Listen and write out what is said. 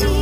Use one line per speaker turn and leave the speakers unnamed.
you.